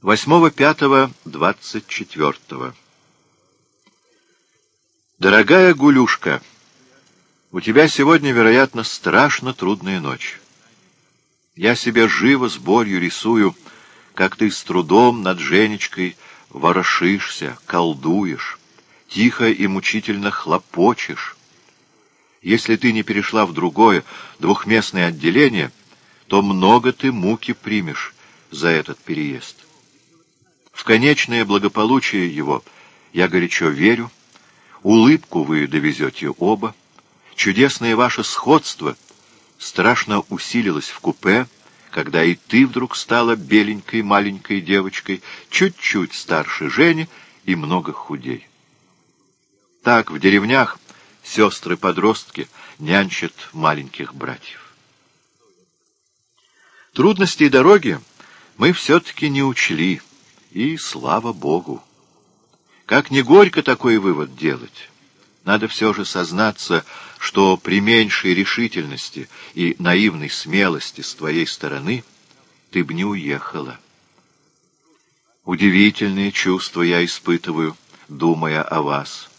8.5.24. Дорогая Гулюшка, у тебя сегодня, вероятно, страшно трудная ночь. Я себе живо с болью рисую, как ты с трудом над Женечкой ворошишься, колдуешь, тихо и мучительно хлопочешь. Если ты не перешла в другое, двухместное отделение, то много ты муки примешь за этот переезд. В конечное благополучие его я горячо верю, улыбку вы довезете оба, чудесное ваше сходство страшно усилилось в купе, когда и ты вдруг стала беленькой маленькой девочкой, чуть-чуть старше Жени и много худей. Так в деревнях сестры-подростки нянчат маленьких братьев. Трудностей дороги мы все-таки не учли — и слава Богу! Как не горько такой вывод делать, надо все же сознаться, что при меньшей решительности и наивной смелости с твоей стороны ты б не уехала. Удивительные чувства я испытываю, думая о вас,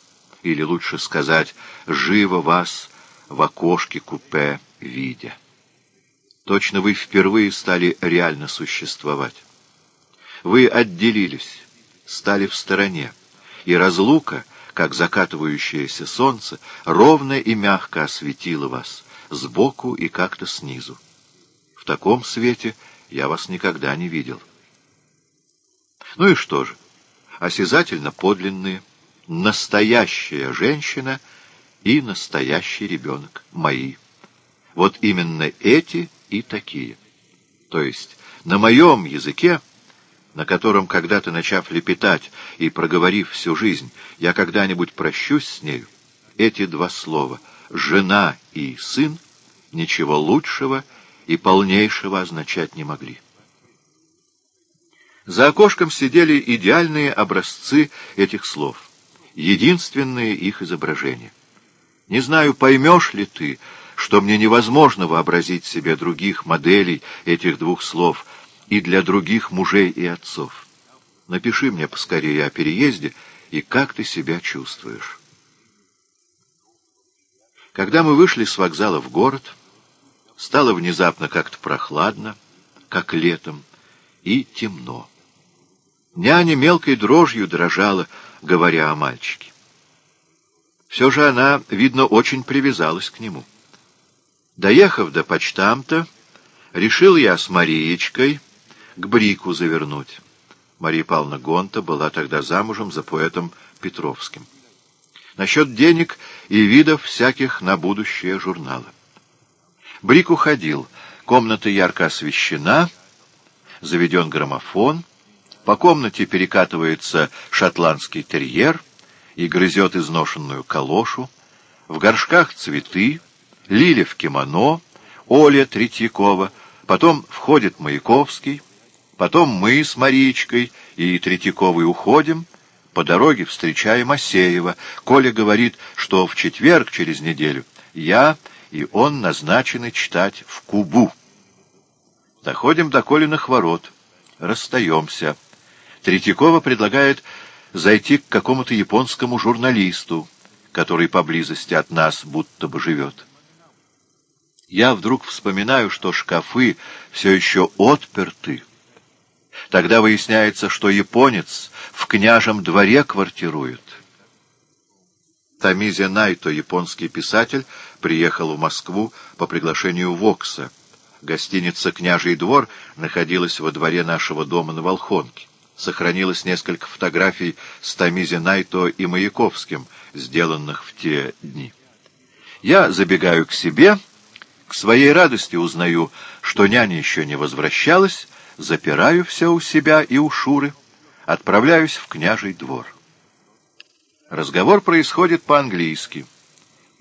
или лучше сказать, живо вас в окошке купе видя. Точно вы впервые стали реально существовать. Вы отделились, стали в стороне, и разлука, как закатывающееся солнце, ровно и мягко осветила вас, сбоку и как-то снизу. В таком свете я вас никогда не видел. Ну и что же? Осязательно подлинные, настоящая женщина и настоящий ребенок, мои. Вот именно эти и такие. То есть на моем языке на котором, когда-то начав лепетать и проговорив всю жизнь, я когда-нибудь прощусь с нею, эти два слова «жена» и «сын» ничего лучшего и полнейшего означать не могли. За окошком сидели идеальные образцы этих слов, единственные их изображения. Не знаю, поймешь ли ты, что мне невозможно вообразить себе других моделей этих двух слов — и для других мужей и отцов. Напиши мне поскорее о переезде и как ты себя чувствуешь. Когда мы вышли с вокзала в город, стало внезапно как-то прохладно, как летом, и темно. Няня мелкой дрожью дрожала, говоря о мальчике. Все же она, видно, очень привязалась к нему. Доехав до почтамта, решил я с Мариечкой к Брику завернуть. Мария Павловна Гонта была тогда замужем за поэтом Петровским. Насчет денег и видов всяких на будущее журнала. Брик уходил. Комната ярко освещена, заведен граммофон, по комнате перекатывается шотландский терьер и грызет изношенную калошу, в горшках цветы, Лиля в кимоно, Оля Третьякова, потом входит Маяковский, Потом мы с Мариечкой и Третьяковой уходим, по дороге встречаем Асеева. Коля говорит, что в четверг через неделю я и он назначены читать в Кубу. Доходим до Колиных ворот, расстаемся. Третьякова предлагает зайти к какому-то японскому журналисту, который поблизости от нас будто бы живет. Я вдруг вспоминаю, что шкафы все еще отперты, Тогда выясняется, что японец в княжем дворе квартирует. Тамизе Найто, японский писатель, приехал в Москву по приглашению Вокса. Гостиница «Княжий двор» находилась во дворе нашего дома на Волхонке. Сохранилось несколько фотографий с Тамизе Найто и Маяковским, сделанных в те дни. Я забегаю к себе, к своей радости узнаю, что няня еще не возвращалась, запираю все у себя и у Шуры, отправляюсь в княжий двор. Разговор происходит по-английски.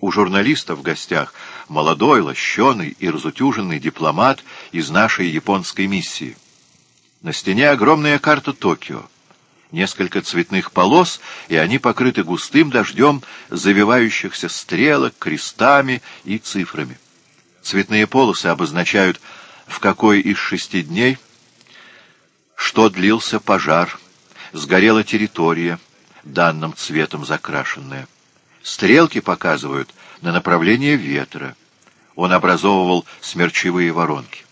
У журналиста в гостях молодой, лощеный и разутюженный дипломат из нашей японской миссии. На стене огромная карта Токио. Несколько цветных полос, и они покрыты густым дождем завивающихся стрелок, крестами и цифрами. Цветные полосы обозначают, в какой из шести дней что длился пожар, сгорела территория, данным цветом закрашенная. Стрелки показывают на направление ветра. Он образовывал смерчевые воронки.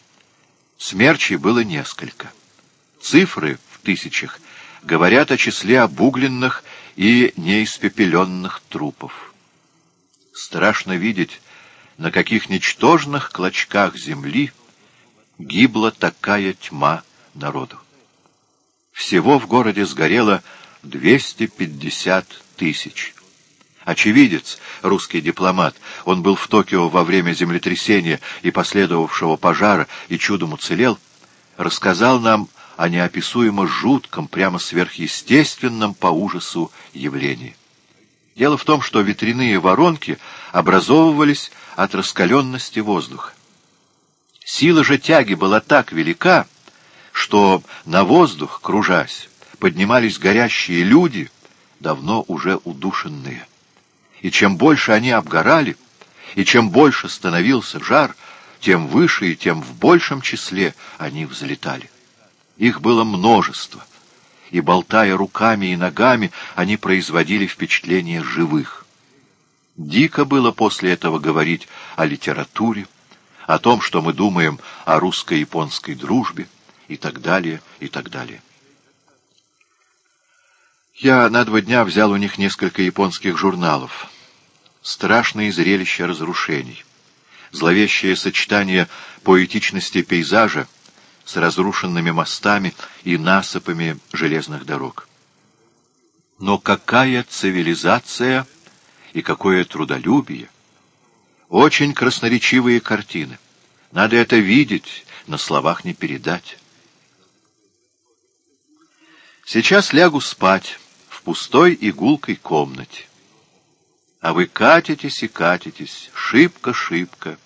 Смерчей было несколько. Цифры в тысячах говорят о числе обугленных и неиспепеленных трупов. Страшно видеть, на каких ничтожных клочках земли гибла такая тьма народу. Всего в городе сгорело 250 тысяч. Очевидец, русский дипломат, он был в Токио во время землетрясения и последовавшего пожара и чудом уцелел, рассказал нам о неописуемо жутком, прямо сверхъестественном по ужасу явлении. Дело в том, что ветряные воронки образовывались от раскаленности воздуха. Сила же тяги была так велика, что на воздух, кружась, поднимались горящие люди, давно уже удушенные. И чем больше они обгорали, и чем больше становился жар, тем выше и тем в большем числе они взлетали. Их было множество, и, болтая руками и ногами, они производили впечатление живых. Дико было после этого говорить о литературе, о том, что мы думаем о русско-японской дружбе, и так далее, и так далее. Я на два дня взял у них несколько японских журналов. Страшные зрелища разрушений. Зловещее сочетание поэтичности пейзажа с разрушенными мостами и насыпами железных дорог. Но какая цивилизация и какое трудолюбие! Очень красноречивые картины. Надо это видеть, на словах не передать. Сейчас лягу спать в пустой и гулкой комнате. А вы катитесь и катитесь, шибко-шибко,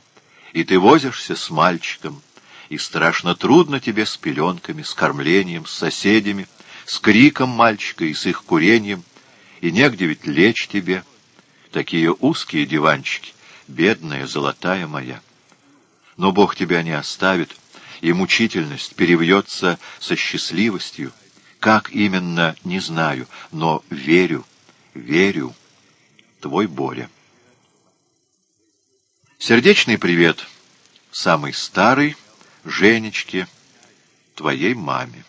и ты возишься с мальчиком, и страшно трудно тебе с пеленками, с кормлением, с соседями, с криком мальчика и с их курением, и негде ведь лечь тебе. Такие узкие диванчики, бедная золотая моя. Но Бог тебя не оставит, и мучительность перевьется со счастливостью. Как именно, не знаю, но верю, верю. Твой Боря. Сердечный привет, самый старый, Женечке, твоей маме.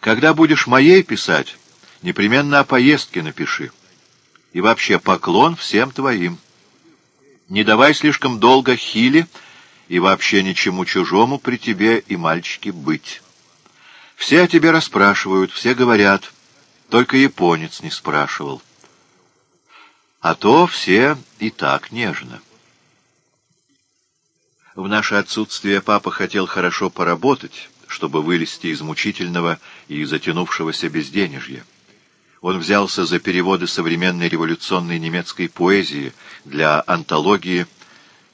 Когда будешь моей писать, непременно о поездке напиши. И вообще поклон всем твоим. Не давай слишком долго хили и вообще ничему чужому при тебе и мальчике быть. Все о тебе расспрашивают, все говорят, только японец не спрашивал. А то все и так нежно. В наше отсутствие папа хотел хорошо поработать, чтобы вылезти из мучительного и затянувшегося безденежья. Он взялся за переводы современной революционной немецкой поэзии для антологии,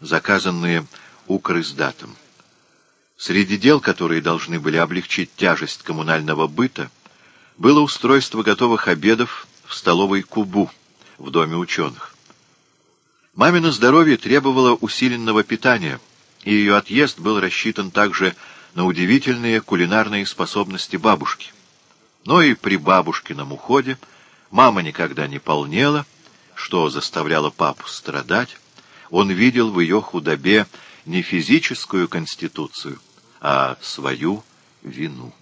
заказанные Укриздатом. Среди дел, которые должны были облегчить тяжесть коммунального быта, было устройство готовых обедов в столовой Кубу в Доме ученых. Мамино здоровье требовало усиленного питания — и ее отъезд был рассчитан также на удивительные кулинарные способности бабушки. Но и при бабушкином уходе мама никогда не полнела, что заставляло папу страдать. Он видел в ее худобе не физическую конституцию, а свою вину.